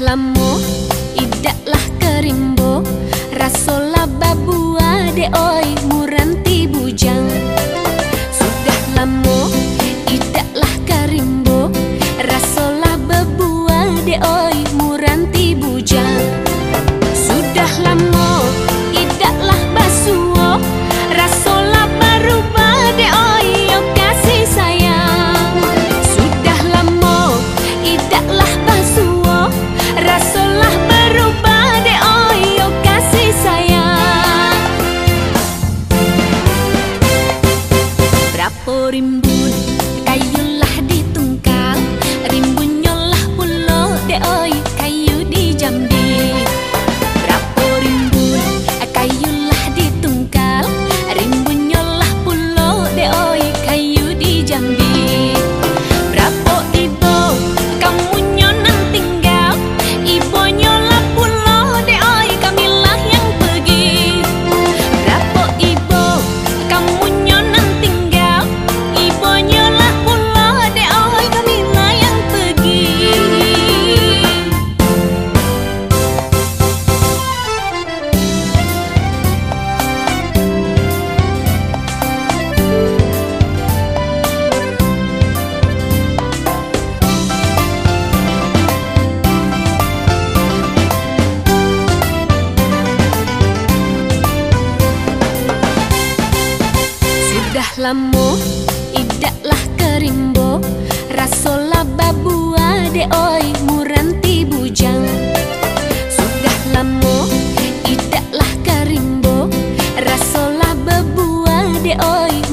lamo idaklah kerimbo rasola babua deoi. oimu por lamo idaklah kerimbo. Rasola babua deoi muranti bujang. Sudah lamo idaklah kerimbo. Rasola babua deoi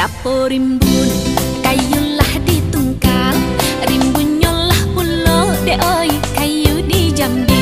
Rapo rimbun kayulah ditungkal Rimbun nyolah pulau deoi kayu di jambi.